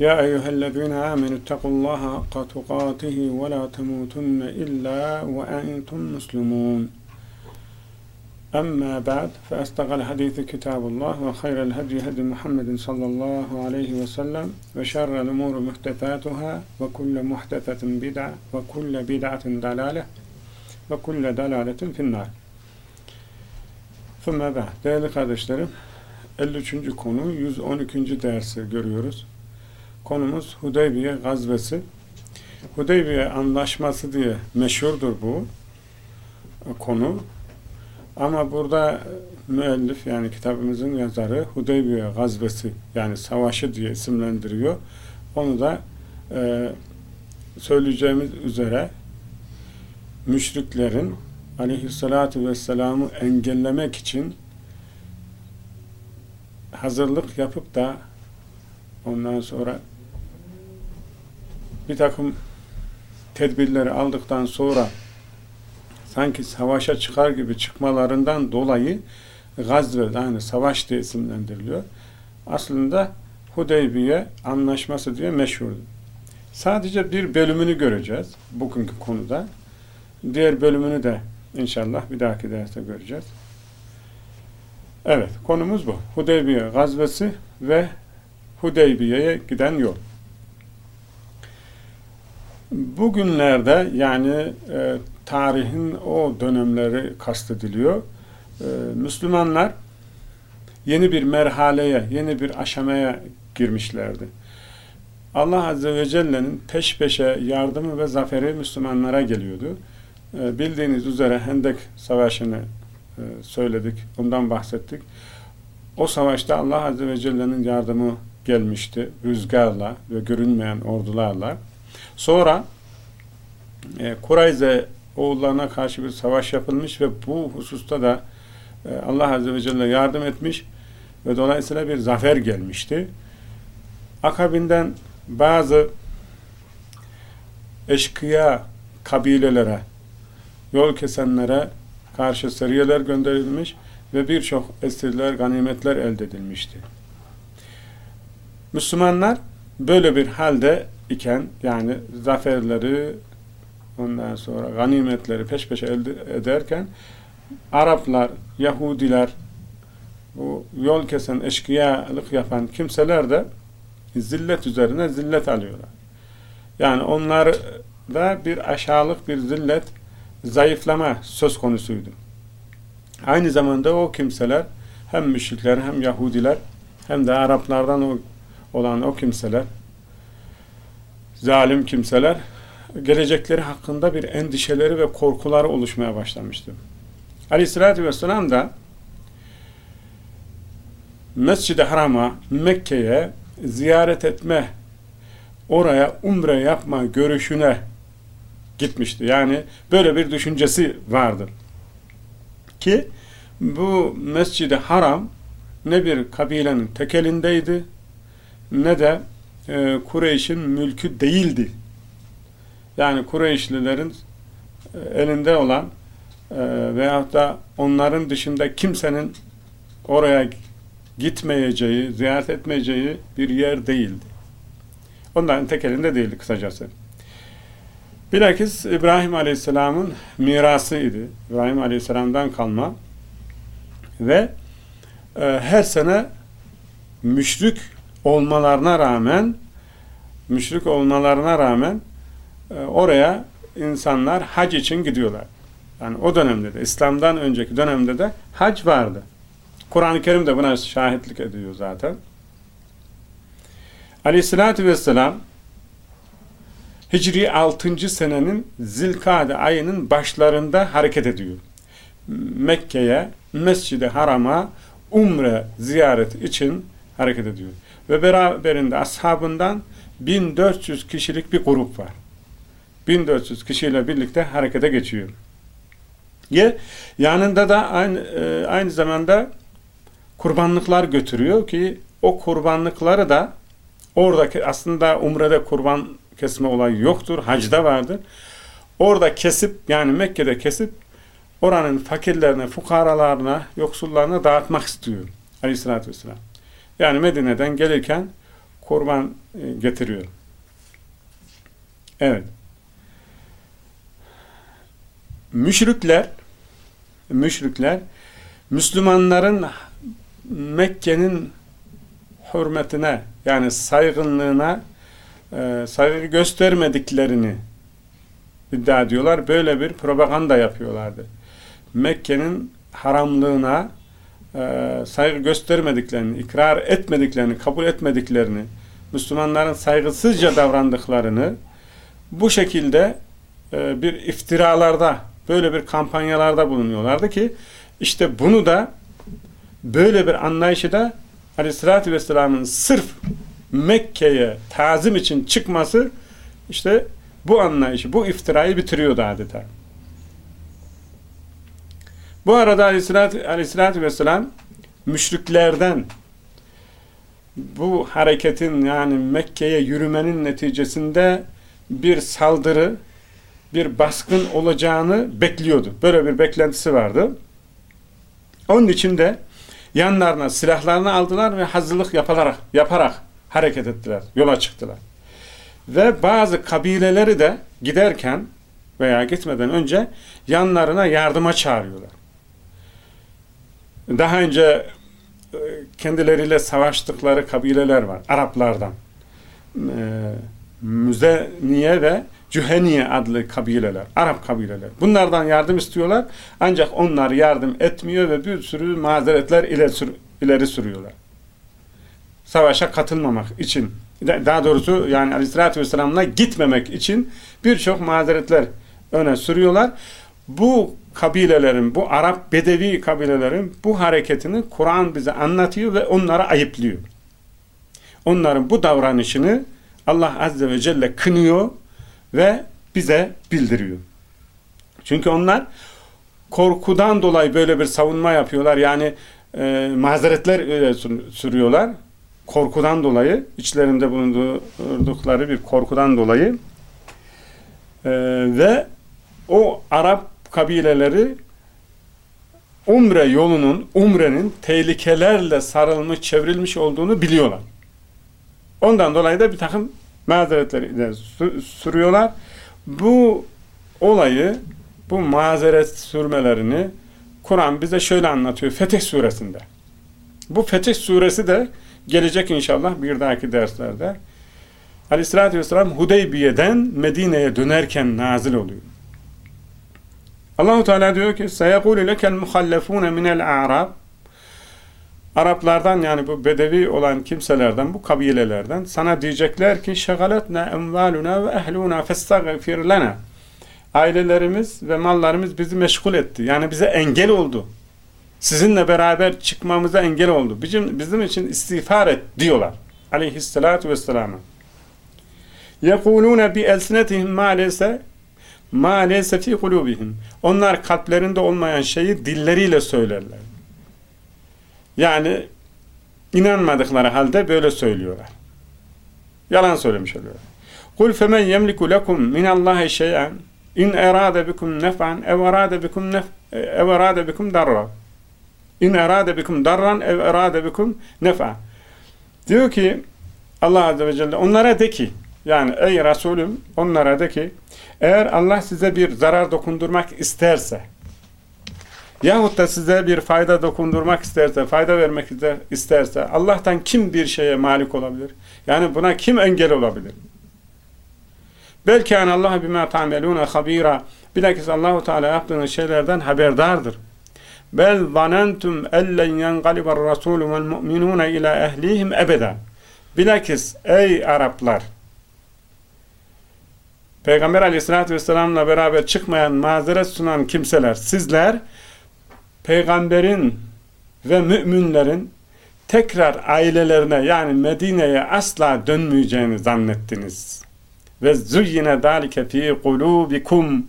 يا أيها الذين آمنوا اتقوا الله حق تقاته ولا تموتن إلا وأنتم مسلمون أما بعد فأصدق الحديث كتاب الله وخير الهدي هدي محمد صلى الله عليه وسلم وشر الأمور محدثاتها وكل محدثة بدعة وكل بدعة ضلالة وكل ضلالة في النار ثم بعد değerli kardeşlerim 53. konu 112. dersi görüyoruz. Konumuz Hudeybiye gazvesi. Hudeybiye anlaşması diye meşhurdur bu konu. Ama burada müellif yani kitabımızın yazarı Hudeybiye gazvesi yani savaşı diye isimlendiriyor. Onu da e, söyleyeceğimiz üzere müşriklerin aleyhissalatu vesselam'ı engellemek için hazırlık yapıp da ondan sonra bir takım tedbirleri aldıktan sonra sanki savaşa çıkar gibi çıkmalarından dolayı gazve yani savaş diye isimlendiriliyor. Aslında Hudeybiye anlaşması diye meşhurdur. Sadece bir bölümünü göreceğiz bugünkü konuda. Diğer bölümünü de inşallah bir dahaki derste göreceğiz. Evet, konumuz bu. Hudeybiye gazvesi ve Hudeybiye'ye giden yol. Bugünlerde yani e, tarihin o dönemleri kastediliyor. E, Müslümanlar yeni bir merhaleye, yeni bir aşamaya girmişlerdi. Allah Azze ve Celle'nin peş peşe yardımı ve zaferi Müslümanlara geliyordu. E, bildiğiniz üzere Hendek Savaşı'nı e, söyledik, bundan bahsettik. O savaşta Allah Azze ve Celle'nin yardımı gelmişti rüzgarla ve görünmeyen ordularla. Sonra e, Kurayze oğullarına karşı bir savaş yapılmış ve bu hususta da e, Allah Azze ve Celle yardım etmiş ve dolayısıyla bir zafer gelmişti. Akabinden bazı eşkıya kabilelere, yol kesenlere karşı seriyeler gönderilmiş ve birçok esirler, ganimetler elde edilmişti. Müslümanlar böyle bir halde iken yani zaferleri ondan sonra ganimetleri peş peşe elde ederken Araplar, Yahudiler bu yol kesen, eşkıyalık yapan kimseler de zillet üzerine zillet alıyorlar. Yani onlar da bir aşağılık, bir zillet, zayıflama söz konusuydu. Aynı zamanda o kimseler hem müşrikler hem Yahudiler hem de Araplardan olan o kimseler, zalim kimseler, gelecekleri hakkında bir endişeleri ve korkuları oluşmaya başlamıştı. Aleyhissalatü vesselam da Mescid-i Haram'a, Mekke'ye ziyaret etme, oraya umre yapma görüşüne gitmişti. Yani böyle bir düşüncesi vardır. Ki bu Mescid-i Haram ne bir kabilenin tekelindeydi ne de e, Kureyş'in mülkü değildi. Yani Kureyşlilerin e, elinde olan e, veyahut da onların dışında kimsenin oraya gitmeyeceği, ziyaret etmeyeceği bir yer değildi. Onların tek elinde değildi kısacası. Bilakis İbrahim Aleyhisselam'ın mirasıydı. İbrahim Aleyhisselam'dan kalma ve e, her sene müşrik olmalarına rağmen müşrik olmalarına rağmen e, oraya insanlar hac için gidiyorlar. Yani o dönemde de İslam'dan önceki dönemde de hac vardı. Kur'an-ı Kerim de buna şahitlik ediyor zaten. Aleyhissalatü vesselam Hicri 6. senenin Zilkade ayının başlarında hareket ediyor. Mekke'ye, Mescid-i Haram'a umre ziyaret için hareket ediyor. Ve beraberinde ashabından 1400 kişilik bir grup var. 1400 kişiyle birlikte harekete geçiyor. Ye, yanında da aynı, e, aynı zamanda kurbanlıklar götürüyor ki o kurbanlıkları da oradaki aslında umrede kurban kesme olayı yoktur. Hacda vardır. Orada kesip yani Mekke'de kesip oranın fakirlerine, fukaralarına, yoksullarına dağıtmak istiyor. Aleyhissalatü vesselam. Yani Medine'den gelirken kurban e, getiriyor. Evet. Müşrikler müşrikler Müslümanların Mekke'nin hürmetine yani saygınlığına e, saygı göstermediklerini iddia ediyorlar. Böyle bir propaganda yapıyorlardı. Mekke'nin haramlığına e, saygı göstermediklerini, ikrar etmediklerini, kabul etmediklerini, Müslümanların saygısızca davrandıklarını bu şekilde e, bir iftiralarda, böyle bir kampanyalarda bulunuyorlardı ki işte bunu da böyle bir anlayışı da Aleyhisselatü Vesselam'ın sırf Mekke'ye tazim için çıkması işte bu anlayışı, bu iftirayı bitiriyordu adeta. Bu arada Aleyhisselatü, Aleyhisselatü Vesselam müşriklerden bu hareketin yani Mekke'ye yürümenin neticesinde bir saldırı, bir baskın olacağını bekliyordu. Böyle bir beklentisi vardı. Onun için de yanlarına silahlarını aldılar ve hazırlık yaparak, yaparak hareket ettiler, yola çıktılar. Ve bazı kabileleri de giderken veya gitmeden önce yanlarına yardıma çağırıyorlar. Daha önce kendileriyle savaştıkları kabileler var. Araplardan. E, Müzeniye ve Cüheniye adlı kabileler. Arap kabileler. Bunlardan yardım istiyorlar. Ancak onlar yardım etmiyor ve bir sürü mazeretler ileri sürüyorlar. Savaşa katılmamak için. Daha doğrusu yani Aleyhisselatü Vesselam'la gitmemek için birçok mazeretler öne sürüyorlar. Bu kabilelerin, bu Arap Bedevi kabilelerin bu hareketini Kur'an bize anlatıyor ve onlara ayıplıyor. Onların bu davranışını Allah Azze ve Celle kınıyor ve bize bildiriyor. Çünkü onlar korkudan dolayı böyle bir savunma yapıyorlar. Yani e, mazeretler sürüyorlar. Korkudan dolayı, içlerinde bulundukları bir korkudan dolayı e, ve o Arap kabileleri umre yolunun, umrenin tehlikelerle sarılmış, çevrilmiş olduğunu biliyorlar. Ondan dolayı da bir takım mazeretleri sürüyorlar. Bu olayı, bu mazeret sürmelerini Kur'an bize şöyle anlatıyor Fetih suresinde. Bu Fetih suresi de gelecek inşallah bir dahaki derslerde. Aleyhissalatü vesselam Hudeybiye'den Medine'ye dönerken nazil oluyor. Allahu Teala diyor ki seyekulu lekel muhallefun minel a'rab Araplardan yani bu bedevi olan kimselerden, bu kabilelerden sana diyecekler ki şagaletna emvaluna ve ehluna festagfir lana. Ailelerimiz ve mallarımız bizi meşgul etti. Yani bize engel oldu. Sizinle beraber çıkmamıza engel oldu. Bizim, bizim için istiğfar et diyorlar. Aleyhisselatu vesselam. Yekulune bi elsinetihim maalese ma leyse fi kulubihim. Onlar kalplerinde olmayan şeyi dilleriyle söylerler. Yani inanmadıkları halde böyle söylüyorlar. Yalan söylemiş oluyorlar. Kul femen yemliku lekum min Allahi şey'en in erade bikum nef'an ev erade bikum nef ev erade bikum darra. İn erade bikum darran ev erade bikum nef'a. Diyor ki Allah Azze ve Celle onlara de ki yani ey Resulüm onlara de ki eğer Allah size bir zarar dokundurmak isterse yahut da size bir fayda dokundurmak isterse, fayda vermek isterse Allah'tan kim bir şeye malik olabilir? Yani buna kim engel olabilir? Belki Allah bima ta'melune habira. Bilakis Allahu Teala yaptığınız şeylerden haberdardır. Bel zanentum ellen yenqalibar rasulü vel mu'minune ila ehlihim ebeda. Bilakis ey Araplar Peygamber aleyhissalatü vesselamla beraber çıkmayan mazeret sunan kimseler sizler peygamberin ve müminlerin tekrar ailelerine yani Medine'ye asla dönmeyeceğini zannettiniz. ve zuyyine zalike fi kulubikum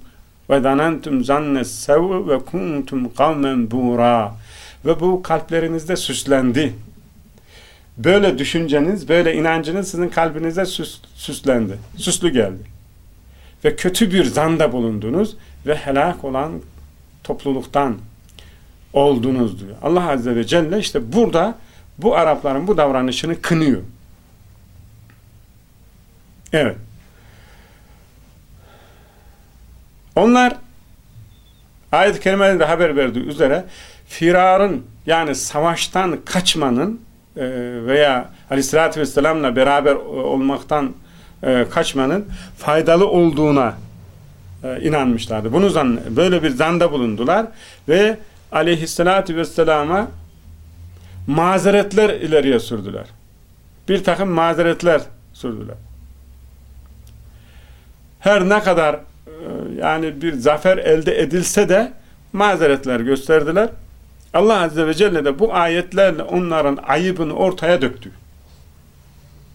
ve zanentum zanne sev ve kuntum kavmen bura ve bu kalplerinizde süslendi. Böyle düşünceniz, böyle inancınız sizin kalbinizde süs, süslendi. Süslü geldi. Ve kötü bir zanda bulundunuz ve helak olan topluluktan oldunuz diyor. Allah Azze ve Celle işte burada bu Arapların bu davranışını kınıyor. Evet. Onlar ayet-i kerimelerinde haber verdiği üzere firarın yani savaştan kaçmanın e, veya aleyhissalatü vesselamla beraber olmaktan e, kaçmanın faydalı olduğuna e, inanmışlardı. Bunu zan, böyle bir zanda bulundular ve aleyhissalatü vesselama mazeretler ileriye sürdüler. Bir takım mazeretler sürdüler. Her ne kadar yani bir zafer elde edilse de mazeretler gösterdiler. Allah Azze ve Celle de bu ayetlerle onların ayıbını ortaya döktü.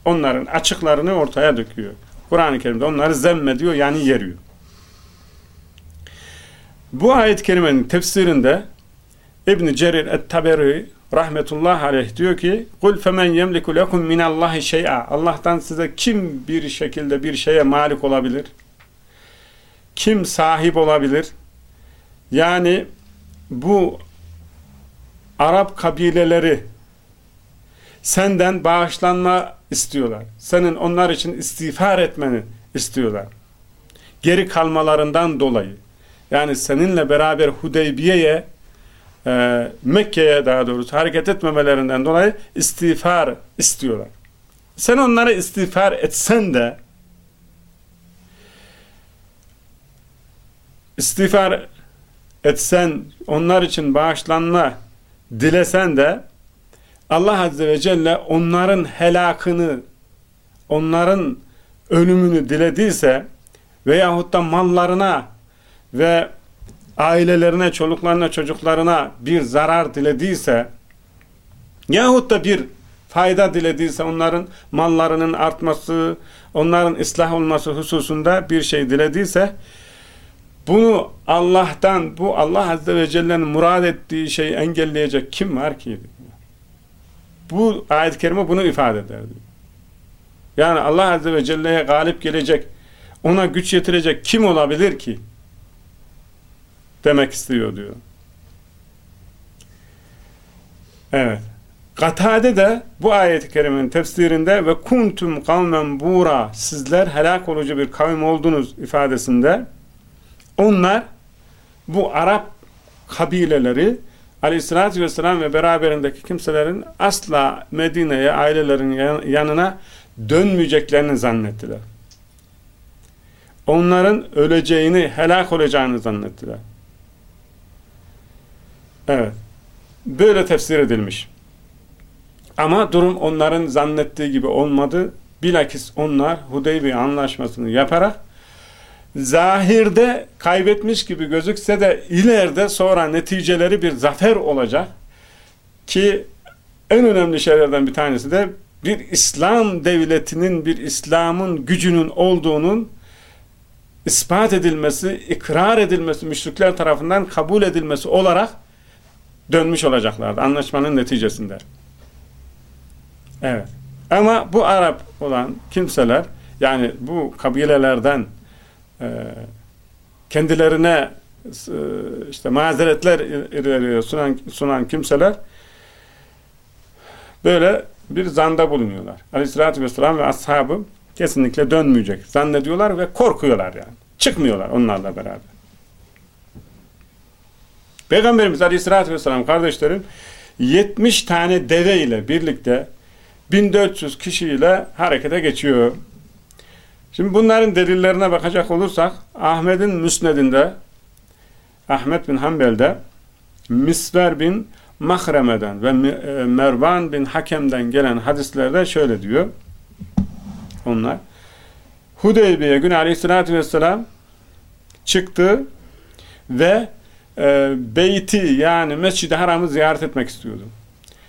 Onların açıklarını ortaya döküyor. Kur'an-ı Kerim'de onları zemmediyor yani yeriyor. Bu ayet-i kerimenin tefsirinde İbn Cerir et-Taberi rahmetullah aleyh diyor ki kul femen yemliku lekum minallahi şey'a Allah'tan size kim bir şekilde bir şeye malik olabilir? Kim sahip olabilir? Yani bu Arap kabileleri senden bağışlanma istiyorlar. Senin onlar için istiğfar etmeni istiyorlar. Geri kalmalarından dolayı. Yani seninle beraber Hudeybiye'ye e, Mekke'ye daha doğrusu hareket etmemelerinden dolayı istiğfar istiyorlar. Sen onlara istiğfar etsen de istiğfar etsen onlar için bağışlanma dilesen de Allah Azze ve Celle onların helakını onların ölümünü dilediyse veyahut da mallarına ve ailelerine, çoluklarına, çocuklarına bir zarar dilediyse yahut da bir fayda dilediyse onların mallarının artması, onların ıslah olması hususunda bir şey dilediyse bunu Allah'tan, bu Allah Azze ve Celle'nin murad ettiği şeyi engelleyecek kim var ki? Bu ayet-i kerime bunu ifade eder. Yani Allah Azze ve Celle'ye galip gelecek, ona güç yetirecek kim olabilir ki? Demek istiyor diyor. Evet. Katade de bu ayet-i kerimenin tefsirinde ve kuntum kavmen bura sizler helak olucu bir kavim oldunuz ifadesinde onlar bu Arap kabileleri aleyhissalatü vesselam ve beraberindeki kimselerin asla Medine'ye ailelerin yanına dönmeyeceklerini zannettiler. Onların öleceğini, helak olacağını zannettiler. Evet. Böyle tefsir edilmiş. Ama durum onların zannettiği gibi olmadı. Bilakis onlar Hudeybiye anlaşmasını yaparak zahirde kaybetmiş gibi gözükse de ileride sonra neticeleri bir zafer olacak ki en önemli şeylerden bir tanesi de bir İslam devletinin, bir İslam'ın gücünün olduğunun ispat edilmesi, ikrar edilmesi, müşrikler tarafından kabul edilmesi olarak dönmüş olacaklardı anlaşmanın neticesinde. Evet. Ama bu Arap olan kimseler yani bu kabilelerden kendilerine e, işte mazeretler ileriye sunan, sunan kimseler böyle bir zanda bulunuyorlar. Aleyhissalatü vesselam ve ashabı kesinlikle dönmeyecek. Zannediyorlar ve korkuyorlar yani. Çıkmıyorlar onlarla beraber. Peygamberimiz Aleyhisselatü Vesselam kardeşlerim 70 tane deve ile birlikte 1400 kişiyle harekete geçiyor. Şimdi bunların delillerine bakacak olursak Ahmet'in müsnedinde Ahmet bin Hanbel'de Misver bin Mahreme'den ve e, Mervan bin Hakem'den gelen hadislerde şöyle diyor. Onlar Hudeybiye günü aleyhissalatü vesselam çıktı ve e, beyti yani Mescid-i Haram'ı ziyaret etmek istiyordu.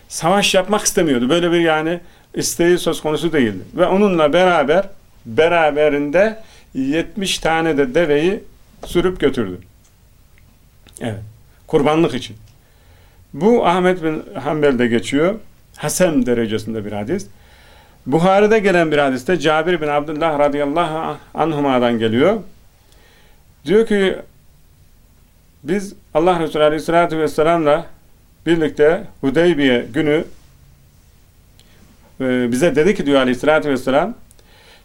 Savaş yapmak istemiyordu. Böyle bir yani isteği söz konusu değildi. Ve onunla beraber beraberinde 70 tane de deveyi sürüp götürdü. Evet. Kurbanlık için. Bu Ahmet bin Hanbel'de geçiyor. Hasan derecesinde bir hadis. Buhari'de gelen bir hadiste Cabir bin Abdullah radıyallahu anhuma'dan geliyor. Diyor ki biz Allah Resulü aleyhissalatü vesselamla birlikte Hudeybiye günü e, bize dedi ki diyor aleyhissalatü vesselam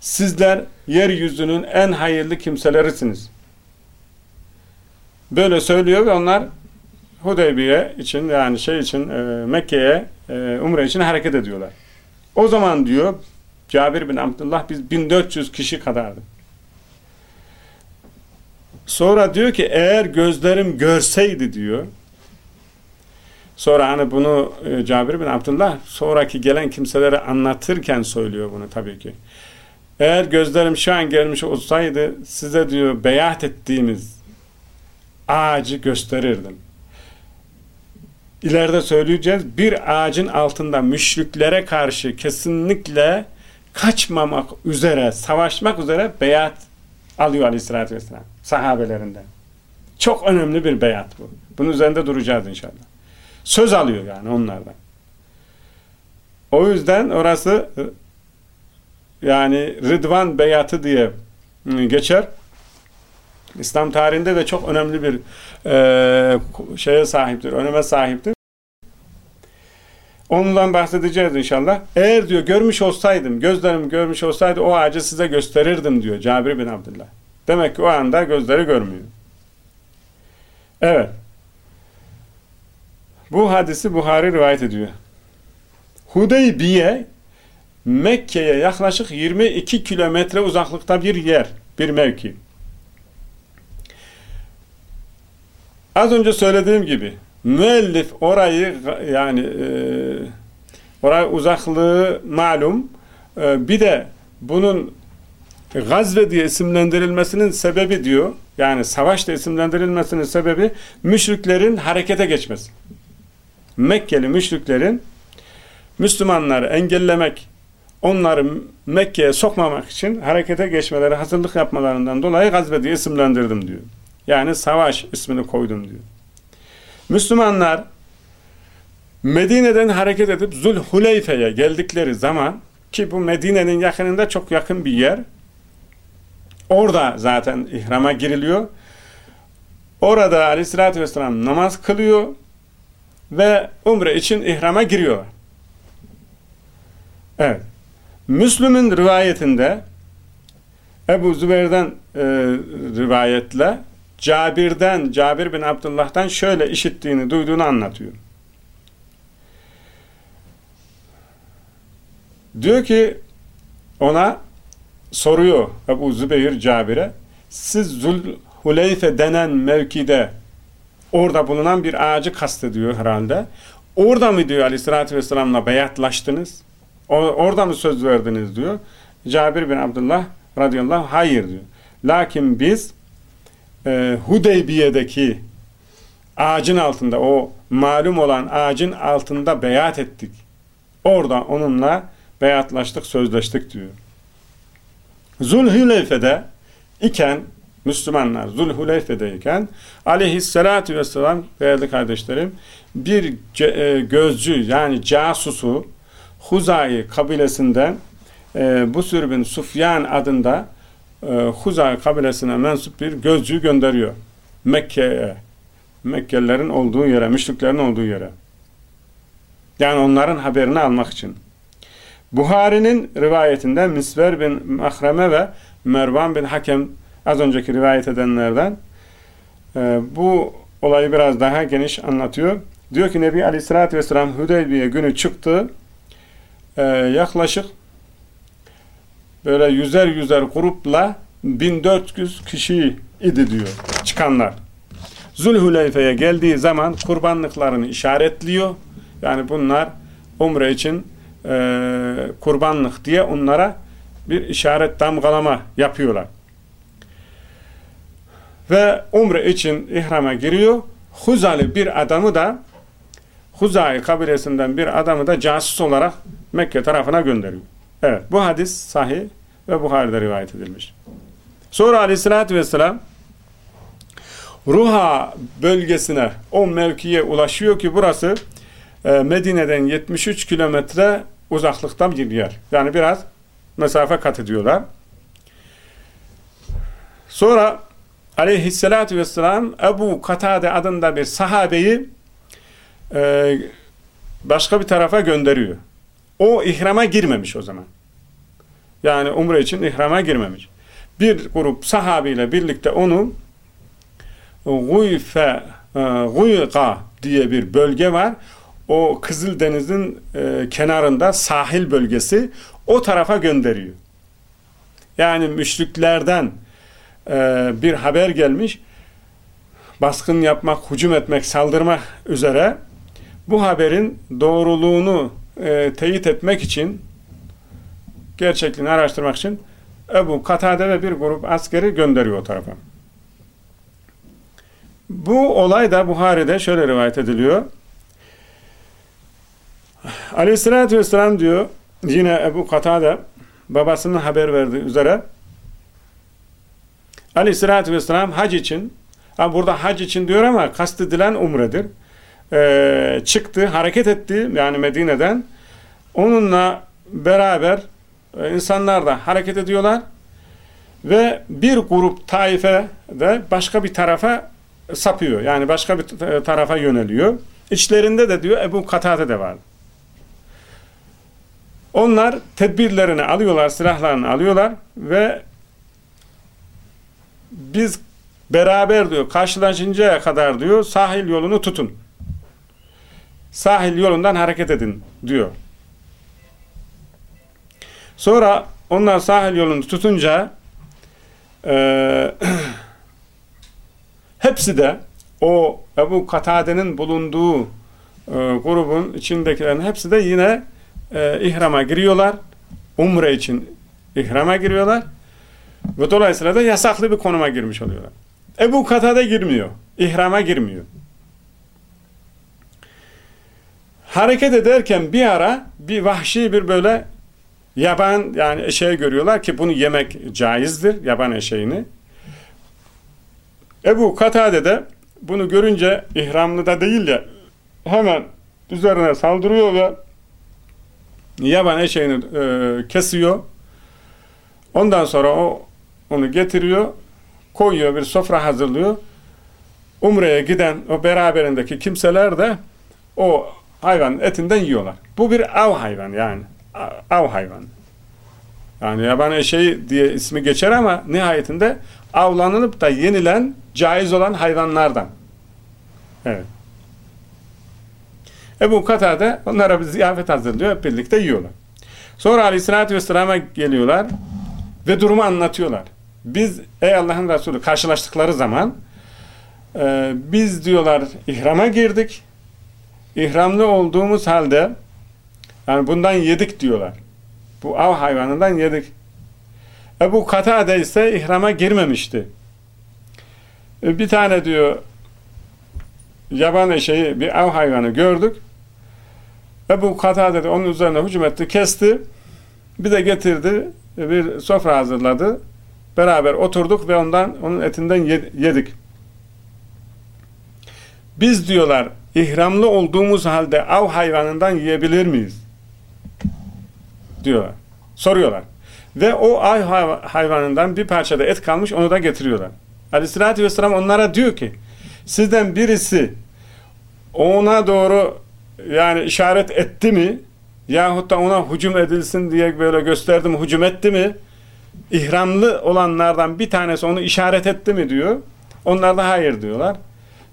sizler yeryüzünün en hayırlı kimselerisiniz. Böyle söylüyor ve onlar Hudeybiye için yani şey için e, Mekke'ye e, Umre için hareket ediyorlar. O zaman diyor Cabir bin Abdullah biz 1400 kişi kadardı. Sonra diyor ki eğer gözlerim görseydi diyor. Sonra hani bunu e, Cabir bin Abdullah sonraki gelen kimselere anlatırken söylüyor bunu tabii ki. Eğer gözlerim şu an gelmiş olsaydı size diyor beyat ettiğimiz ağacı gösterirdim. İleride söyleyeceğiz. Bir ağacın altında müşriklere karşı kesinlikle kaçmamak üzere, savaşmak üzere beyat alıyor aleyhissalatü vesselam sahabelerinden. Çok önemli bir beyat bu. Bunun üzerinde duracağız inşallah. Söz alıyor yani onlardan. O yüzden orası yani Rıdvan beyatı diye geçer. İslam tarihinde de çok önemli bir e, şeye sahiptir, öneme sahiptir. Ondan bahsedeceğiz inşallah. Eğer diyor görmüş olsaydım, gözlerim görmüş olsaydı o ağacı size gösterirdim diyor Cabir bin Abdullah. Demek ki o anda gözleri görmüyor. Evet. Bu hadisi Buhari rivayet ediyor. Hudeybiye Mekke'ye yaklaşık 22 kilometre uzaklıkta bir yer, bir mevki. Az önce söylediğim gibi müellif orayı yani e, oraya uzaklığı malum e, bir de bunun gazve diye isimlendirilmesinin sebebi diyor yani savaş diye isimlendirilmesinin sebebi müşriklerin harekete geçmesi. Mekkeli müşriklerin Müslümanları engellemek onları Mekke'ye sokmamak için harekete geçmeleri, hazırlık yapmalarından dolayı gazve diye isimlendirdim diyor. Yani savaş ismini koydum diyor. Müslümanlar Medine'den hareket edip Zulhuleyfe'ye geldikleri zaman ki bu Medine'nin yakınında çok yakın bir yer. Orada zaten ihrama giriliyor. Orada aleyhissalatü vesselam namaz kılıyor ve umre için ihrama giriyor. Evet. Müslüm'ün rivayetinde Ebu Zübeyir'den e, rivayetle Cabir'den, Cabir bin Abdullah'tan şöyle işittiğini, duyduğunu anlatıyor. Diyor ki ona soruyor Ebu Zübeyir Cabir'e siz Zulhuleyfe denen mevkide orada bulunan bir ağacı kastediyor herhalde. Orada mı diyor aleyhissalatü vesselamla beyatlaştınız? Orada mı söz verdiniz diyor. Cabir bin Abdullah radıyallahu hayır diyor. Lakin biz e, Hudeybiye'deki ağacın altında o malum olan ağacın altında beyat ettik. Orada onunla beyatlaştık, sözleştik diyor. Zulhüleyfe'de iken Müslümanlar Zulhuleyfe'deyken aleyhissalatü vesselam değerli kardeşlerim bir e, gözcü yani casusu Huzai kabilesinden e, bu sürbün Sufyan adında e, Huzai kabilesine mensup bir gözcü gönderiyor. Mekke'ye. Mekkelilerin olduğu yere, müşriklerin olduğu yere. Yani onların haberini almak için. Buhari'nin rivayetinde Misver bin Mahreme ve Mervan bin Hakem az önceki rivayet edenlerden e, bu olayı biraz daha geniş anlatıyor. Diyor ki Nebi Aleyhisselatü Vesselam Hüdeybiye günü çıktı. E, yaklaşık böyle yüzer yüzer grupla 1400 kişi idi diyor çıkanlar. Zulhuleyfe'ye geldiği zaman kurbanlıklarını işaretliyor. Yani bunlar umre için e, kurbanlık diye onlara bir işaret damgalama yapıyorlar. Ve umre için ihrama giriyor. Huzali bir adamı da Huzai kabilesinden bir adamı da casus olarak Mekke tarafına gönderiyor. Evet bu hadis sahih ve Buhari'de rivayet edilmiş. Sonra aleyhissalatü vesselam Ruha bölgesine o mevkiye ulaşıyor ki burası e, Medine'den 73 kilometre uzaklıktan bir yer. Yani biraz mesafe kat ediyorlar. Sonra aleyhissalatü vesselam Ebu Katade adında bir sahabeyi e, başka bir tarafa gönderiyor. O ihrama girmemiş o zaman. Yani umre için ihrama girmemiş. Bir grup sahabiyle birlikte onu Guyfe e, Guyga diye bir bölge var. O Kızıldeniz'in e, kenarında sahil bölgesi o tarafa gönderiyor. Yani müşriklerden e, bir haber gelmiş. Baskın yapmak, hücum etmek, saldırmak üzere bu haberin doğruluğunu e, teyit etmek için gerçekliğini araştırmak için Ebu Katade ve bir grup askeri gönderiyor o tarafa. Bu olay da Buhari'de şöyle rivayet ediliyor. Aleyhissalatü vesselam diyor yine Ebu Katade babasının haber verdiği üzere Aleyhissalatü vesselam hac için burada hac için diyor ama kastedilen umredir. Ee, çıktı, hareket etti yani Medine'den. Onunla beraber e, insanlar da hareket ediyorlar ve bir grup taife de başka bir tarafa sapıyor. Yani başka bir tarafa yöneliyor. İçlerinde de diyor Ebu Katade de var. Onlar tedbirlerini alıyorlar, silahlarını alıyorlar ve biz beraber diyor karşılaşıncaya kadar diyor sahil yolunu tutun. Sahil yolundan hareket edin diyor. Sonra onlar sahil yolunu tutunca e, hepsi de o Ebu Katade'nin bulunduğu e, grubun içindekilerin hepsi de yine e, ihrama giriyorlar. Umre için ihrama giriyorlar. Ve dolayısıyla da yasaklı bir konuma girmiş oluyorlar. Ebu Katade girmiyor. İhrama girmiyor. Hareket ederken bir ara bir vahşi bir böyle yaban yani eşeği görüyorlar ki bunu yemek caizdir. Yaban eşeğini. Ebu Katade de bunu görünce ihramlı da değil ya hemen üzerine saldırıyor ve yaban eşeğini e, kesiyor. Ondan sonra o onu getiriyor, koyuyor, bir sofra hazırlıyor. Umre'ye giden o beraberindeki kimseler de o hayvanın etinden yiyorlar. Bu bir av hayvan yani. Av hayvan. Yani yaban eşeği diye ismi geçer ama nihayetinde avlanılıp da yenilen, caiz olan hayvanlardan. Evet. Ebu Katade onlara bir ziyafet hazırlıyor. Hep birlikte yiyorlar. Sonra aleyhissalatü vesselam'a geliyorlar ve durumu anlatıyorlar. Biz ey Allah'ın Resulü karşılaştıkları zaman e, biz diyorlar ihrama girdik. İhramlı olduğumuz halde yani bundan yedik diyorlar. Bu av hayvanından yedik. Ebu Katade ise ihrama girmemişti. E, bir tane diyor yaban eşeği bir av hayvanı gördük. Ebu Katade de onun üzerine hücum etti, kesti. Bir de getirdi, bir sofra hazırladı. Beraber oturduk ve ondan onun etinden yedik. Biz diyorlar ihramlı olduğumuz halde av hayvanından yiyebilir miyiz? Diyorlar. Soruyorlar. Ve o av hayvanından bir parçada et kalmış onu da getiriyorlar. Aleyhissalatü vesselam onlara diyor ki sizden birisi ona doğru yani işaret etti mi yahut da ona hücum edilsin diye böyle gösterdim hücum etti mi ihramlı olanlardan bir tanesi onu işaret etti mi diyor. Onlar da hayır diyorlar.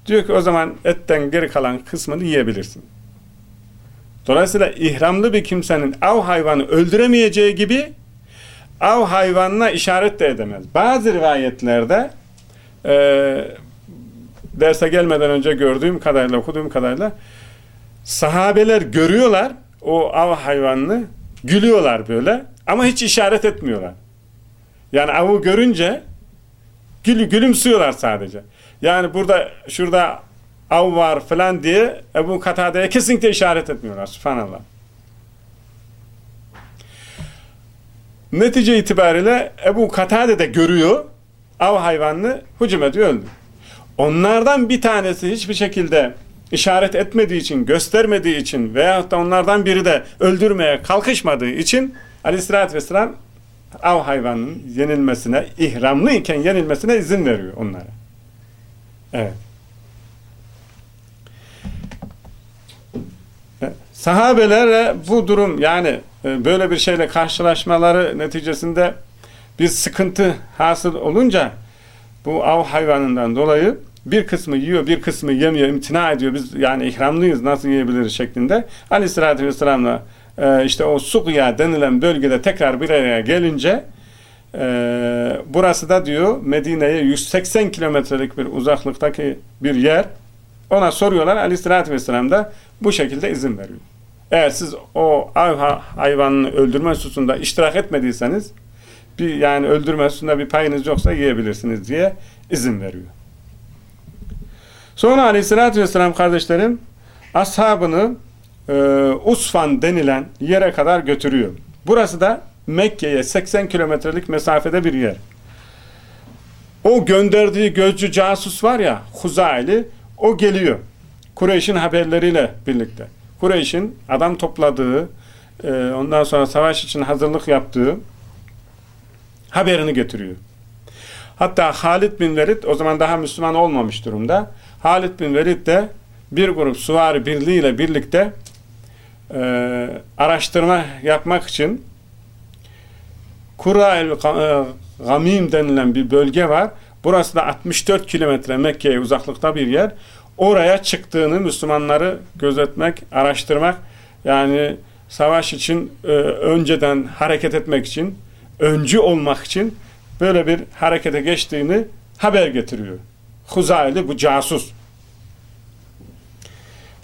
Diyor ki o zaman etten geri kalan kısmını yiyebilirsin. Dolayısıyla ihramlı bir kimsenin av hayvanı öldüremeyeceği gibi av hayvanına işaret de edemez. Bazı rivayetlerde e, derse gelmeden önce gördüğüm kadarıyla, okuduğum kadarıyla sahabeler görüyorlar o av hayvanını, gülüyorlar böyle ama hiç işaret etmiyorlar. Yani avı görünce gül, gülümsüyorlar sadece. Yani burada şurada av var falan diye Ebu Katade'ye kesinlikle işaret etmiyorlar. Subhanallah. Netice itibariyle Ebu Katade de görüyor. Av hayvanını hücum ediyor öldü. Onlardan bir tanesi hiçbir şekilde işaret etmediği için, göstermediği için veyahut da onlardan biri de öldürmeye kalkışmadığı için aleyhissalatü vesselam av hayvanının yenilmesine, ihramlı iken yenilmesine izin veriyor onlara. Evet. Sahabelerle bu durum yani e, böyle bir şeyle karşılaşmaları neticesinde bir sıkıntı hasıl olunca bu av hayvanından dolayı bir kısmı yiyor, bir kısmı yemiyor, imtina ediyor. Biz yani ihramlıyız, nasıl yiyebiliriz şeklinde. Aleyhissalatü vesselam'la e, işte o Sukya denilen bölgede tekrar bir araya gelince e, burası da diyor Medine'ye 180 kilometrelik bir uzaklıktaki bir yer. Ona soruyorlar. Aleyhissalatü vesselam da bu şekilde izin veriyor. Eğer siz o av hayvanını öldürme hususunda iştirak etmediyseniz bir yani öldürme hususunda bir payınız yoksa yiyebilirsiniz diye izin veriyor. Sonra aleyhissalatü vesselam kardeşlerim ashabını e, Usfan denilen yere kadar götürüyor. Burası da Mekke'ye 80 kilometrelik mesafede bir yer. O gönderdiği gözcü casus var ya Huzaili o geliyor. Kureyş'in haberleriyle birlikte. Kureyş'in adam topladığı e, ondan sonra savaş için hazırlık yaptığı haberini getiriyor. Hatta Halid bin Velid o zaman daha Müslüman olmamış durumda. Halid bin Velid de bir grup suvari birliğiyle birlikte e, araştırma yapmak için Kura el e, Gamim denilen bir bölge var. Burası da 64 kilometre Mekke'ye uzaklıkta bir yer. Oraya çıktığını Müslümanları gözetmek, araştırmak yani savaş için e, önceden hareket etmek için, öncü olmak için böyle bir harekete geçtiğini haber getiriyor. Huzayli bu casus.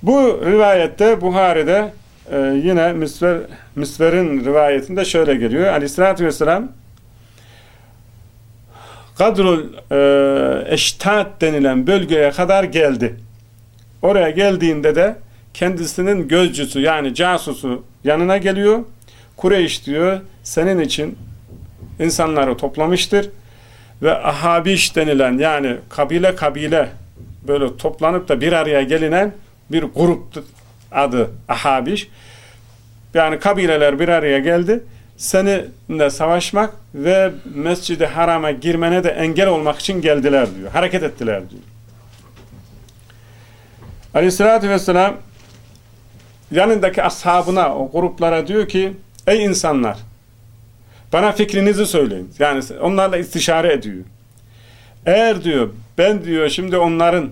Bu rivayette Buhari'de e, yine Misver, Misver'in rivayetinde şöyle geliyor. Aleyhissalatü vesselam Kadrul e, Eştat denilen bölgeye kadar geldi. Oraya geldiğinde de kendisinin gözcüsü yani casusu yanına geliyor. Kureyş diyor senin için insanları toplamıştır ve ahabiş denilen yani kabile kabile böyle toplanıp da bir araya gelinen bir grup adı ahabiş. Yani kabileler bir araya geldi. Seninle savaşmak ve mescidi harama girmene de engel olmak için geldiler diyor. Hareket ettiler diyor. Aleyhissalatü vesselam yanındaki ashabına, o gruplara diyor ki ey insanlar bana fikrinizi söyleyin. Yani onlarla istişare ediyor. Eğer diyor ben diyor şimdi onların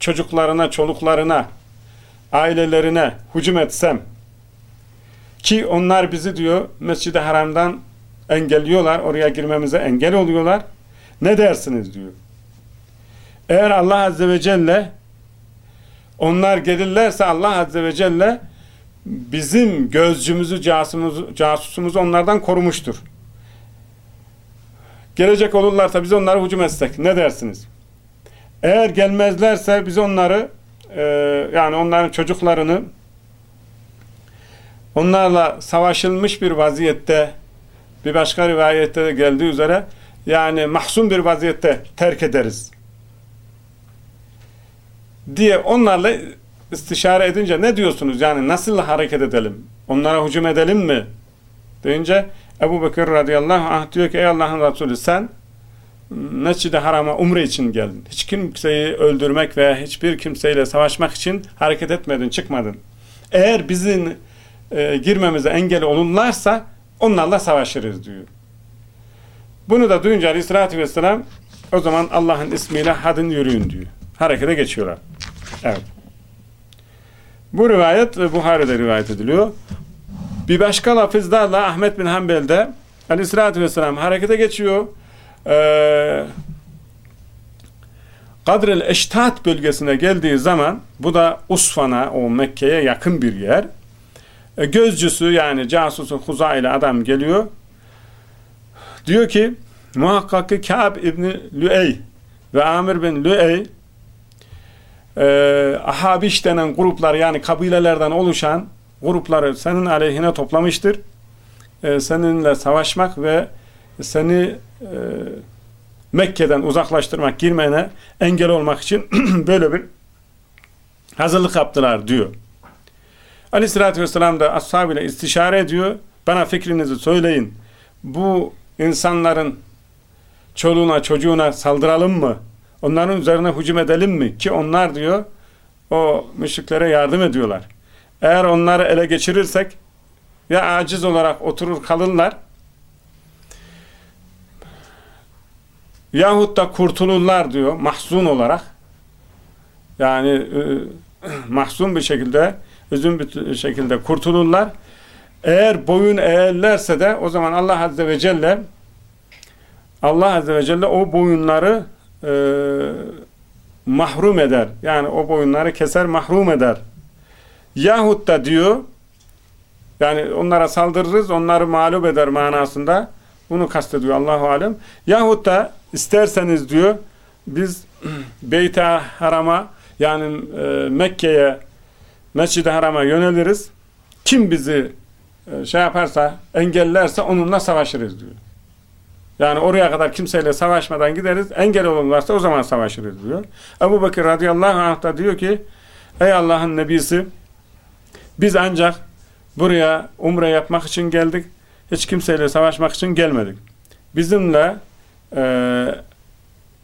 çocuklarına, çoluklarına, ailelerine hücum etsem ki onlar bizi diyor Mescid-i Haram'dan engelliyorlar, oraya girmemize engel oluyorlar. Ne dersiniz diyor. Eğer Allah Azze ve Celle onlar gelirlerse Allah Azze ve Celle bizim gözcümüzü, casusumuzu, casusumuzu onlardan korumuştur. Gelecek olurlarsa biz onlara hücum etsek ne dersiniz? Eğer gelmezlerse biz onları e, yani onların çocuklarını onlarla savaşılmış bir vaziyette bir başka rivayette de geldiği üzere yani mahzun bir vaziyette terk ederiz diye onlarla istişare edince ne diyorsunuz? Yani nasıl hareket edelim? Onlara hücum edelim mi? Deyince Ebu Bekir radıyallahu anh diyor ki ey Allah'ın Resulü sen Mescid-i Haram'a umre için geldin. Hiç kimseyi öldürmek veya hiçbir kimseyle savaşmak için hareket etmedin, çıkmadın. Eğer bizim e, girmemize engel olunlarsa onlarla savaşırız diyor. Bunu da duyunca aleyhissalatü vesselam o zaman Allah'ın ismiyle hadin yürüyün diyor. Harekete geçiyorlar. Evet. Bu rivayet e, Buhari'de rivayet ediliyor. Bir başka lafızlarla Ahmet bin Hanbel'de aleyhissalatü vesselam harekete geçiyor. Ee, Kadrel Eştat bölgesine geldiği zaman bu da Usfan'a o Mekke'ye yakın bir yer. E, gözcüsü yani casusu Huza ile adam geliyor. Diyor ki muhakkak ki Kâb İbni Lüey ve Amir bin Lüey e, Ahabiş denen gruplar yani kabilelerden oluşan grupları senin aleyhine toplamıştır. e, seninle savaşmak ve seni e, Mekke'den uzaklaştırmak, girmene engel olmak için böyle bir hazırlık yaptılar diyor. Aleyhissalatü vesselam da ashabıyla istişare ediyor. Bana fikrinizi söyleyin. Bu insanların çoluğuna çocuğuna saldıralım mı? Onların üzerine hücum edelim mi? Ki onlar diyor o müşriklere yardım ediyorlar. Eğer onları ele geçirirsek ya aciz olarak oturur kalırlar yahut da kurtulurlar diyor mahzun olarak. Yani e, mahzun bir şekilde üzüm bir şekilde kurtulurlar. Eğer boyun eğerlerse de o zaman Allah Azze ve Celle Allah Azze ve Celle o boyunları e, mahrum eder. Yani o boyunları keser mahrum eder. Yahut da diyor yani onlara saldırırız onları mağlup eder manasında bunu kastediyor Allahu Alem. Yahut da isterseniz diyor biz Beyt-i Haram'a yani e, Mekke'ye Mescid-i Haram'a yöneliriz. Kim bizi e, şey yaparsa, engellerse onunla savaşırız diyor. Yani oraya kadar kimseyle savaşmadan gideriz. Engel olurlarsa o zaman savaşırız diyor. Ebu Bakır radıyallahu anh da diyor ki Ey Allah'ın nebisi biz ancak buraya umre yapmak için geldik. Hiç kimseyle savaşmak için gelmedik. Bizimle e,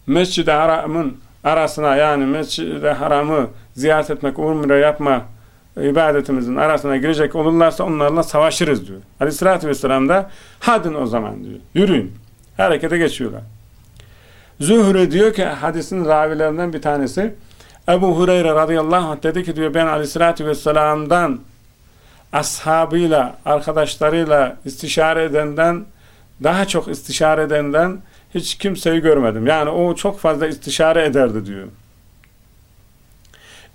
Mescid-i Haram'ın arasına yani Mescid-i Haram'ı ziyaret etmek, umre yapma ibadetimizin arasına girecek olurlarsa onlarla savaşırız diyor. Aleyhissalatü vesselam da hadin o zaman diyor. Yürüyün. Harekete geçiyorlar. Zühre diyor ki hadisin ravilerinden bir tanesi Ebu Hureyre radıyallahu anh dedi ki diyor ben aleyhissalatü vesselam'dan ashabıyla, arkadaşlarıyla istişare edenden daha çok istişare edenden hiç kimseyi görmedim. Yani o çok fazla istişare ederdi diyor.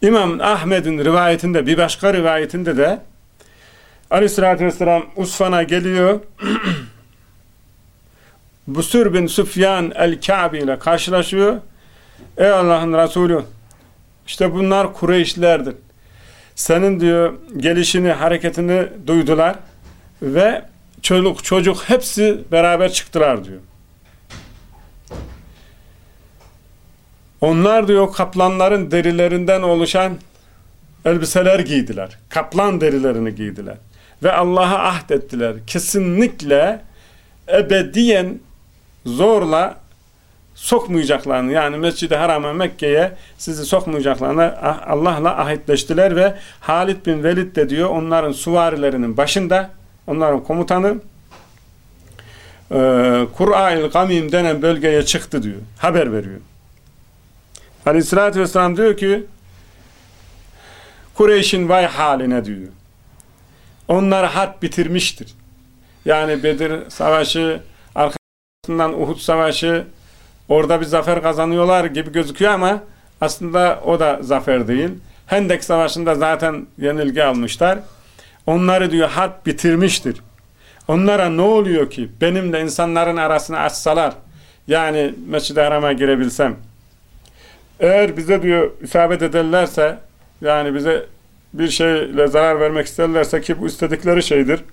İmam Ahmet'in rivayetinde bir başka rivayetinde de Aleyhisselatü Vesselam Usfan'a geliyor Busur bin Süfyan el-Ka'bi ile karşılaşıyor. Ey Allah'ın Resulü işte bunlar Kureyşlerdir. Senin diyor gelişini, hareketini duydular ve çocuk çocuk hepsi beraber çıktılar diyor. Onlar diyor kaplanların derilerinden oluşan elbiseler giydiler. Kaplan derilerini giydiler. Ve Allah'a ahd ettiler. Kesinlikle ebediyen zorla sokmayacaklarını yani Mescid-i Haram'a Mekke'ye sizi sokmayacaklarını ah, Allah'la ahitleştiler ve Halid bin Velid de diyor onların suvarilerinin başında onların komutanı e, Kur'a'il Gamim denen bölgeye çıktı diyor. Haber veriyor. Aleyhissalatü vesselam diyor ki Kureyş'in vay haline diyor. Onlar hat bitirmiştir. Yani Bedir Savaşı arkasından Uhud Savaşı orada bir zafer kazanıyorlar gibi gözüküyor ama aslında o da zafer değil. Hendek Savaşı'nda zaten yenilgi almışlar. Onları diyor hat bitirmiştir. Onlara ne oluyor ki benimle insanların arasını açsalar yani Mescid-i Haram'a girebilsem eğer bize diyor isabet ederlerse yani bize bir şeyle zarar vermek isterlerse ki bu istedikleri şeydir.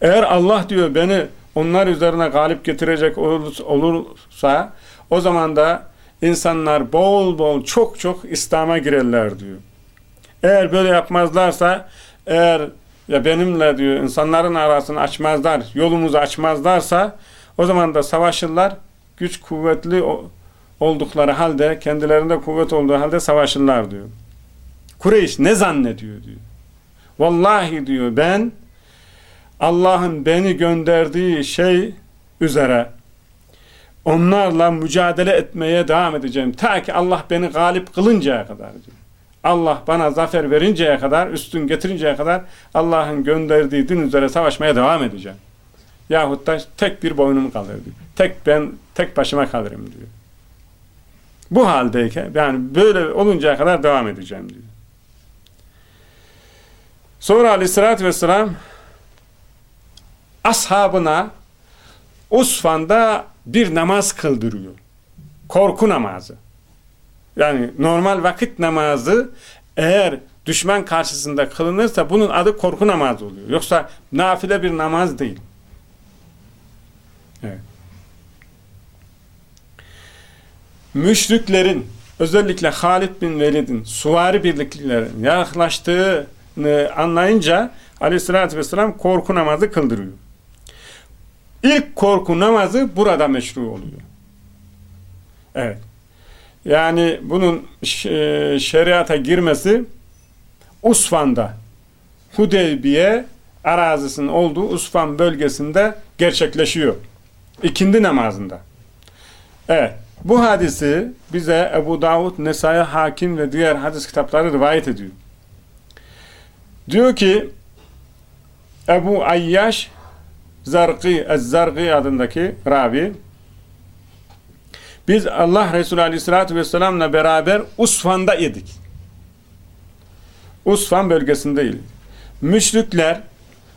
Eğer Allah diyor beni onlar üzerine galip getirecek olursa o zaman da insanlar bol bol çok çok İslam'a girerler diyor. Eğer böyle yapmazlarsa eğer ya benimle diyor insanların arasını açmazlar, yolumuzu açmazlarsa o zaman da savaşırlar, güç kuvvetli oldukları halde, kendilerinde kuvvet olduğu halde savaşırlar diyor. Kureyş ne zannediyor diyor. Vallahi diyor ben Allah'ın beni gönderdiği şey üzere onlarla mücadele etmeye devam edeceğim. Ta ki Allah beni galip kılıncaya kadar diyor. Allah bana zafer verinceye kadar, üstün getirinceye kadar Allah'ın gönderdiği din üzere savaşmaya devam edeceğim. Yahut da tek bir boynum kalır diyor. Tek ben, tek başıma kalırım diyor. Bu haldeyken yani böyle oluncaya kadar devam edeceğim diyor. Sonra aleyhissalatü vesselam ashabına Usfan'da bir namaz kıldırıyor. Korku namazı. Yani normal vakit namazı eğer düşman karşısında kılınırsa bunun adı korku namazı oluyor. Yoksa nafile bir namaz değil. Evet. Müşriklerin özellikle Halid bin Velid'in suvari birliklerin yaklaştığını anlayınca aleyhissalatü vesselam korku namazı kıldırıyor. İlk korku namazı burada meşru oluyor. Evet. Yani bunun şeriata girmesi Usfan'da Hudeybiye arazisinin olduğu Usfan bölgesinde gerçekleşiyor. İkindi namazında. Evet. Bu hadisi bize Ebu Davud, Nesai, Hakim ve diğer hadis kitapları rivayet ediyor. Diyor ki Ebu Ayyaş Zarqi, Ez-Zarqi adındaki ravi biz Allah Resulü Aleyhisselatü Vesselam'la beraber Usfan'da idik. Usfan bölgesindeydik. Müşrikler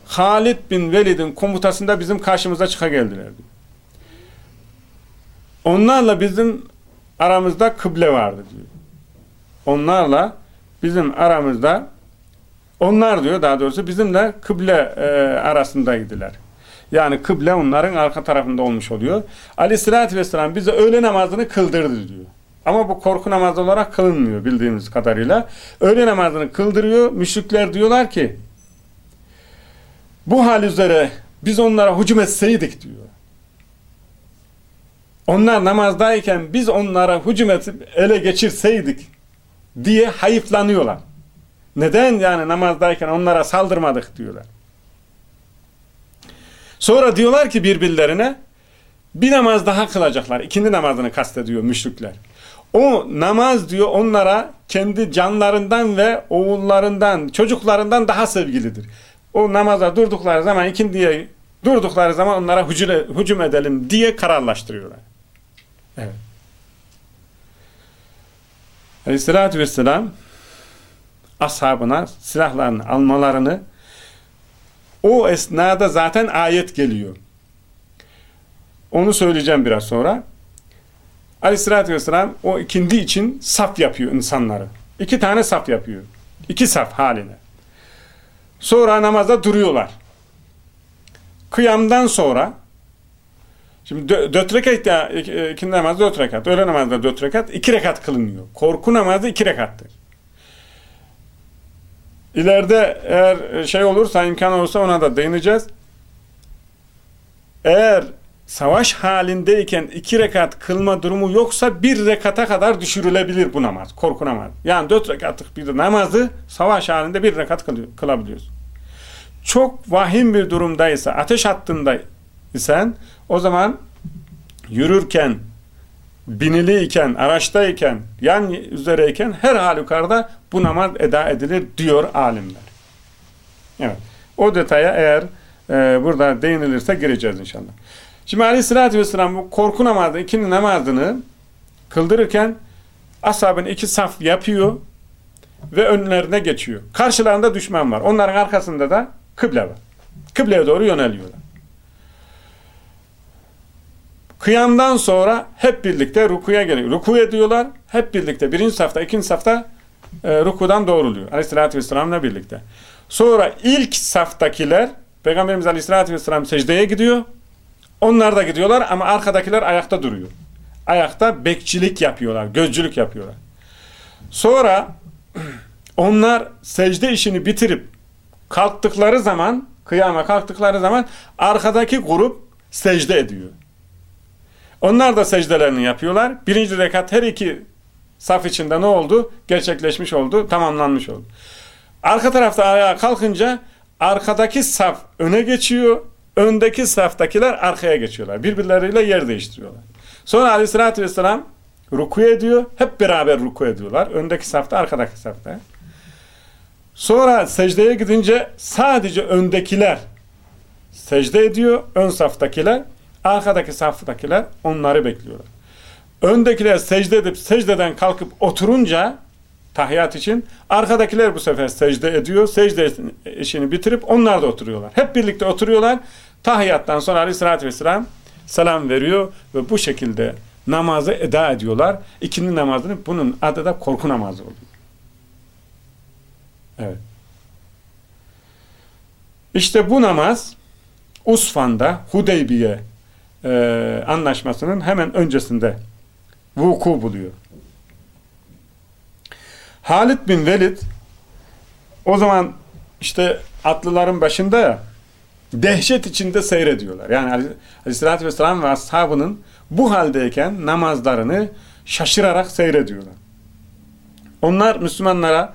Halid bin Velid'in komutasında bizim karşımıza çıka geldiler. Onlarla bizim aramızda kıble vardı diyor. Onlarla bizim aramızda onlar diyor daha doğrusu bizimle kıble e, arasındaydılar. Yani kıble onların arka tarafında olmuş oluyor. Aleyhissalatü vesselam bize öğle namazını kıldırdı diyor. Ama bu korku namazı olarak kılınmıyor bildiğimiz kadarıyla. Öğle namazını kıldırıyor. Müşrikler diyorlar ki bu hal üzere biz onlara hücum etseydik diyor. Onlar namazdayken biz onlara hücum edip ele geçirseydik diye hayıflanıyorlar. Neden yani namazdayken onlara saldırmadık diyorlar. Sonra diyorlar ki birbirlerine bir namaz daha kılacaklar. İkindi namazını kastediyor müşrikler. O namaz diyor onlara kendi canlarından ve oğullarından, çocuklarından daha sevgilidir. O namaza durdukları zaman ikindiye durdukları zaman onlara hücum edelim diye kararlaştırıyorlar. Evet. Aleyhissalatü vesselam ashabına silahlarını almalarını o esnada zaten ayet geliyor. Onu söyleyeceğim biraz sonra. Aleyhissalatü vesselam o ikindi için saf yapıyor insanları. İki tane saf yapıyor. İki saf haline. Sonra namazda duruyorlar. Kıyamdan sonra şimdi dört rekat ya ikindi namazda dört rekat. Öğle namazda dört rekat. iki rekat kılınıyor. Korku namazı iki rekattır. İleride eğer şey olursa, imkan olursa ona da değineceğiz. Eğer savaş halindeyken iki rekat kılma durumu yoksa bir rekata kadar düşürülebilir bu namaz. Korku namazı. Yani dört rekatlık bir namazı savaş halinde bir rekat kılabiliyorsun. Çok vahim bir durumdaysa, ateş hattında o zaman yürürken, biniliyken, araçtayken, yan üzereyken her halükarda bu namaz eda edilir diyor alimler. Evet. O detaya eğer e, burada değinilirse gireceğiz inşallah. Şimdi aleyhissalatü vesselam bu korku namazı, ikindi namazını kıldırırken ashabın iki saf yapıyor ve önlerine geçiyor. Karşılarında düşman var. Onların arkasında da kıble var. Kıbleye doğru yöneliyorlar. Kıyamdan sonra hep birlikte rukuya geliyor. Ruku ediyorlar. Hep birlikte birinci safta, ikinci safta e, rukudan doğruluyor. Aleyhissalatü vesselam'la birlikte. Sonra ilk saftakiler Peygamberimiz Aleyhisselatü Vesselam secdeye gidiyor. Onlar da gidiyorlar ama arkadakiler ayakta duruyor. Ayakta bekçilik yapıyorlar, gözcülük yapıyorlar. Sonra onlar secde işini bitirip kalktıkları zaman, kıyama kalktıkları zaman arkadaki grup secde ediyor. Onlar da secdelerini yapıyorlar. Birinci rekat her iki saf içinde ne oldu? Gerçekleşmiş oldu, tamamlanmış oldu. Arka tarafta ayağa kalkınca arkadaki saf öne geçiyor, öndeki saftakiler arkaya geçiyorlar. Birbirleriyle yer değiştiriyorlar. Sonra aleyhissalatü vesselam ruku ediyor. Hep beraber ruku ediyorlar. Öndeki safta, arkadaki safta. Sonra secdeye gidince sadece öndekiler secde ediyor. Ön saftakiler, arkadaki saftakiler onları bekliyorlar. Öndekiler secde edip secdeden kalkıp oturunca tahiyat için arkadakiler bu sefer secde ediyor. Secde işini bitirip onlar da oturuyorlar. Hep birlikte oturuyorlar. Tahiyattan sonra aleyhissalatü vesselam selam veriyor ve bu şekilde namazı eda ediyorlar. İkindi namazını bunun adı da korku namazı oluyor. Evet. İşte bu namaz Usfan'da Hudeybiye e, anlaşmasının hemen öncesinde vuku buluyor. Halid bin Velid o zaman işte atlıların başında ya dehşet içinde seyrediyorlar. Yani Aleyhisselatü Vesselam ve ashabının bu haldeyken namazlarını şaşırarak seyrediyorlar. Onlar Müslümanlara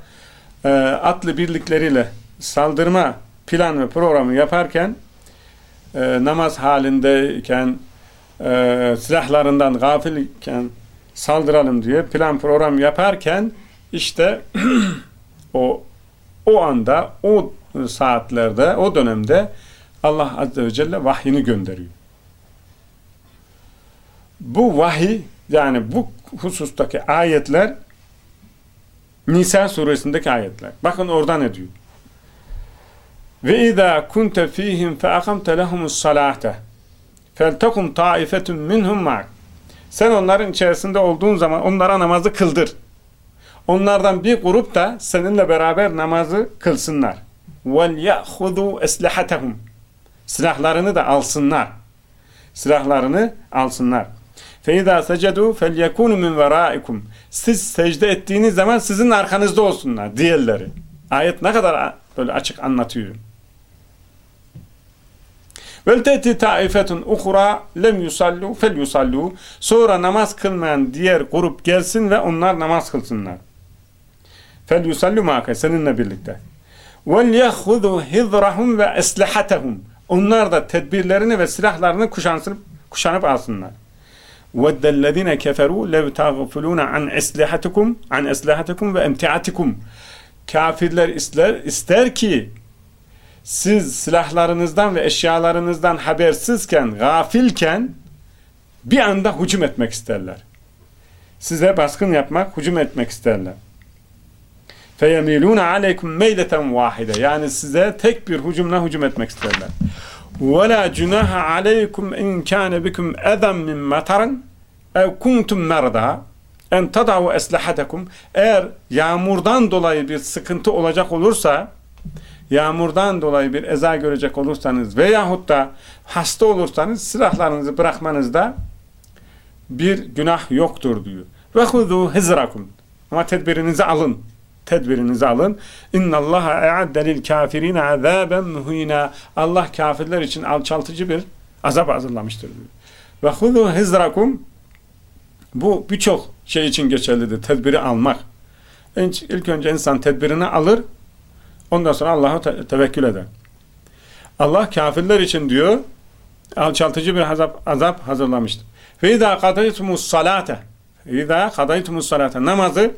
e, atlı birlikleriyle saldırma plan ve programı yaparken e, namaz halindeyken e, silahlarından gafilken saldıralım diye plan program yaparken işte o o anda o saatlerde o dönemde Allah Azze ve Celle vahyini gönderiyor. Bu vahiy yani bu husustaki ayetler Nisa suresindeki ayetler. Bakın oradan ne diyor. Ve izâ kunte fîhim fe akamte lehumus salâhte feltekum taifetun minhum ma'ak. Sen onların içerisinde olduğun zaman onlara namazı kıldır. Onlardan bir grup da seninle beraber namazı kılsınlar. Vel ya'hudu eslahatahum. Silahlarını da alsınlar. Silahlarını alsınlar. Feiza secedu felyekunu min veraikum. Siz secde ettiğiniz zaman sizin arkanızda olsunlar diğerleri. Ayet ne kadar böyle açık anlatıyor. وَلْتَأْتِ تَعِفَةٌ اُخُرَى lem yusallu fel yusallu. Sonra namaz kılmayan diğer grup gelsin ve onlar namaz kılsınlar. Fel yusallu mâke seninle birlikte. وَلْيَخُذُوا هِذْرَهُمْ ve eslihatehum. Onlar da tedbirlerini ve silahlarını kuşanıp, kuşanıp alsınlar. وَدَّ الَّذِينَ كَفَرُوا لَوْ تَغْفُلُونَ عَنْ اَسْلِحَتِكُمْ عَنْ اَسْلِحَتِكُمْ ve emtiatikum. Kafirler ister, ister ki siz silahlarınızdan ve eşyalarınızdan habersizken, gafilken bir anda hücum etmek isterler. Size baskın yapmak, hücum etmek isterler. فَيَمِيلُونَ عَلَيْكُمْ مَيْلَةً وَاحِدَ Yani size tek bir hücumla hücum etmek isterler. وَلَا جُنَاهَ عَلَيْكُمْ اِنْ كَانَ بِكُمْ اَذًا مِنْ مَطَرٍ اَوْ كُنْتُمْ مَرْضَى en tadavu eslahatekum eğer yağmurdan dolayı bir sıkıntı olacak olursa yağmurdan dolayı bir eza görecek olursanız veyahut da hasta olursanız silahlarınızı bırakmanızda bir günah yoktur diyor. Ve huzu hizrakum. Ama tedbirinizi alın. Tedbirinizi alın. İnnallaha e'adde lil kafirine azaben muhina. Allah kafirler için alçaltıcı bir azap hazırlamıştır diyor. Ve huzu hizrakum. Bu birçok şey için geçerlidir. Tedbiri almak. İlk önce insan tedbirini alır. Ondan sonra Allah'a te tevekkül eder. Allah kafirler için diyor alçaltıcı bir azap, azap hazırlamıştır. Ve izâ kadaytumus salate izâ kadaytumus salate namazı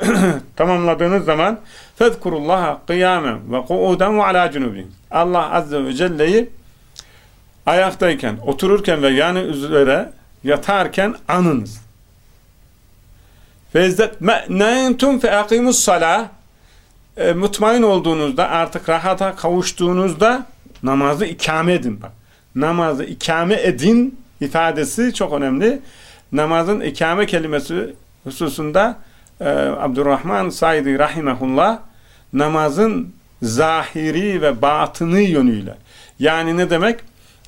tamamladığınız zaman fezkurullaha kıyamen ve ku'uden ve alâ cunubihim Allah Azze ve Celle'yi ayaktayken, otururken ve yanı üzere yatarken anınız. Fezzet me'nentum fe akimus salah e, mutmain olduğunuzda artık rahata kavuştuğunuzda namazı ikame edin. Bak. Namazı ikame edin ifadesi çok önemli. Namazın ikame kelimesi hususunda e, Abdurrahman Saidi Rahimahullah namazın zahiri ve batını yönüyle yani ne demek?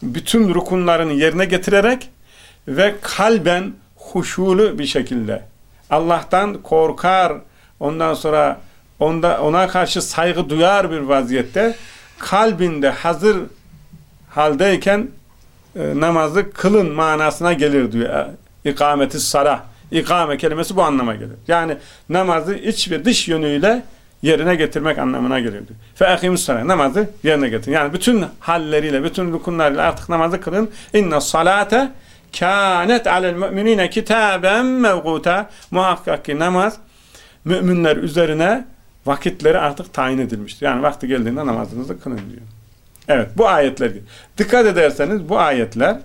Bütün rukunlarını yerine getirerek ve kalben huşulu bir şekilde Allah'tan korkar ondan sonra onda ona karşı saygı duyar bir vaziyette kalbinde hazır haldeyken e, namazı kılın manasına gelir diyor. E, ikameti salah. İkame kelimesi bu anlama gelir. Yani namazı iç ve dış yönüyle yerine getirmek anlamına gelir diyor. Fe akimus salah. Namazı yerine getirin. Yani bütün halleriyle, bütün rukunlarıyla artık namazı kılın. İnne salate kânet alel müminine kitaben mevguta. Muhakkak ki namaz müminler üzerine vakitleri artık tayin edilmiştir. Yani vakti geldiğinde namazınızı kılın diyor. Evet bu ayetler. Dikkat ederseniz bu ayetler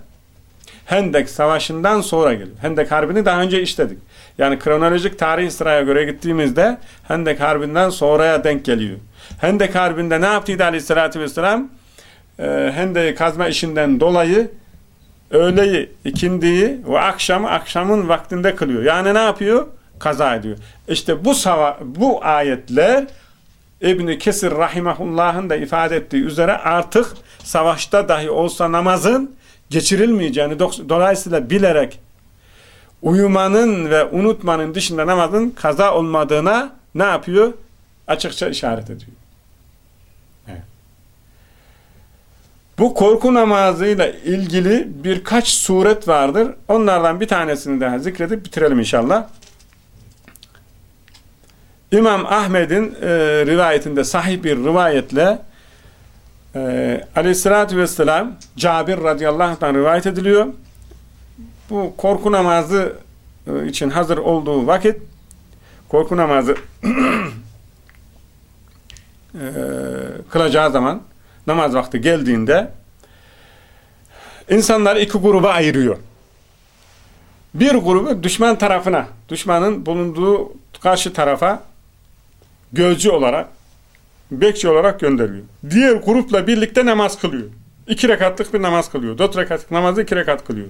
Hendek Savaşı'ndan sonra geliyor. Hendek Harbi'ni daha önce işledik. Yani kronolojik tarih sıraya göre gittiğimizde Hendek Harbi'nden sonraya denk geliyor. Hendek Harbi'nde ne yaptıydı Aleyhisselatü Vesselam? Ee, Hendek'i kazma işinden dolayı öğleyi, ikindiyi ve akşamı akşamın vaktinde kılıyor. Yani ne yapıyor? Kaza ediyor. İşte bu sava bu ayetler İbni Kesir Rahimahullah'ın da ifade ettiği üzere artık savaşta dahi olsa namazın geçirilmeyeceğini dolayısıyla bilerek uyumanın ve unutmanın dışında namazın kaza olmadığına ne yapıyor? Açıkça işaret ediyor. Bu korku namazıyla ilgili birkaç suret vardır. Onlardan bir tanesini daha zikredip bitirelim inşallah. İmam Ahmed'in e, rivayetinde sahih bir rivayetle e, aleyhissalatü vesselam Cabir radıyallahu anh rivayet ediliyor. Bu korku namazı e, için hazır olduğu vakit korku namazı e, kılacağı zaman namaz vakti geldiğinde insanlar iki gruba ayırıyor. Bir grubu düşman tarafına, düşmanın bulunduğu karşı tarafa gözcü olarak, bekçi olarak gönderiyor. Diğer grupla birlikte namaz kılıyor. İki rekatlık bir namaz kılıyor. Dört rekatlık namazı iki rekat kılıyor.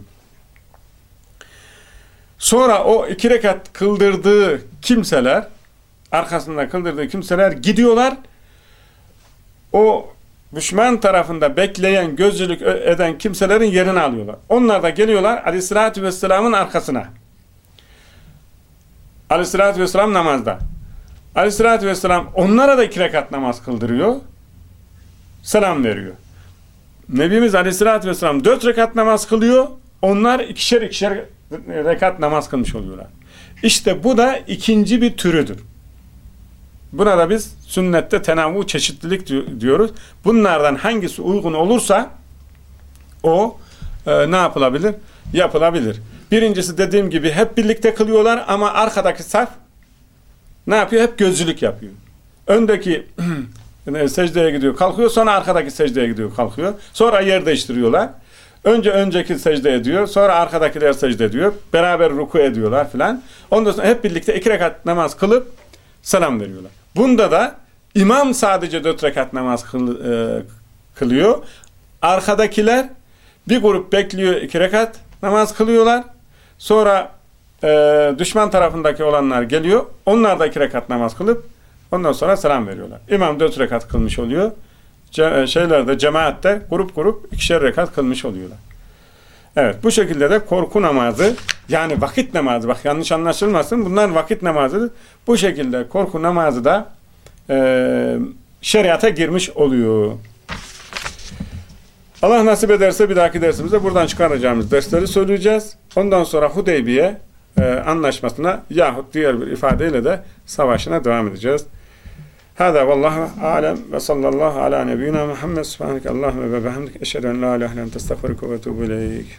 Sonra o iki rekat kıldırdığı kimseler, arkasında kıldırdığı kimseler gidiyorlar. O düşman tarafında bekleyen, gözcülük eden kimselerin yerini alıyorlar. Onlar da geliyorlar aleyhissalatü vesselamın arkasına. Aleyhissalatü vesselam namazda. Aleyhissalatü vesselam onlara da iki rekat namaz kıldırıyor. Selam veriyor. Nebimiz aleyhissalatü vesselam dört rekat namaz kılıyor. Onlar ikişer ikişer rekat namaz kılmış oluyorlar. İşte bu da ikinci bir türüdür. Buna da biz sünnette tenavvu çeşitlilik diyoruz. Bunlardan hangisi uygun olursa o e, ne yapılabilir? Yapılabilir. Birincisi dediğim gibi hep birlikte kılıyorlar ama arkadaki saf ne yapıyor? Hep gözcülük yapıyor. Öndeki secdeye gidiyor kalkıyor sonra arkadaki secdeye gidiyor kalkıyor. Sonra yer değiştiriyorlar. Önce önceki secde ediyor. Sonra arkadakiler secde ediyor. Beraber ruku ediyorlar filan. Ondan sonra hep birlikte iki rekat namaz kılıp selam veriyorlar. Bunda da imam sadece dört rekat namaz kıl, e, kılıyor. Arkadakiler bir grup bekliyor iki rekat namaz kılıyorlar. Sonra e, düşman tarafındaki olanlar geliyor. Onlar da iki rekat namaz kılıp ondan sonra selam veriyorlar. İmam dört rekat kılmış oluyor. Ce, e, şeylerde, cemaatte grup grup ikişer rekat kılmış oluyorlar. Evet bu şekilde de korku namazı yani vakit namazı bak yanlış anlaşılmasın bunlar vakit namazıdır. Bu şekilde korku namazı da e, şeriata girmiş oluyor. Allah nasip ederse bir dahaki dersimizde buradan çıkaracağımız dersleri söyleyeceğiz. Ondan sonra Hudeybiye e, anlaşmasına yahut diğer bir ifadeyle de savaşına devam edeceğiz. Hada vallahu alem ve sallallahu ala nebiyyina Muhammed subhaneke ve bihamdik eşhedü en la ilahe illallah estağfiruke ve etûbü ileyk.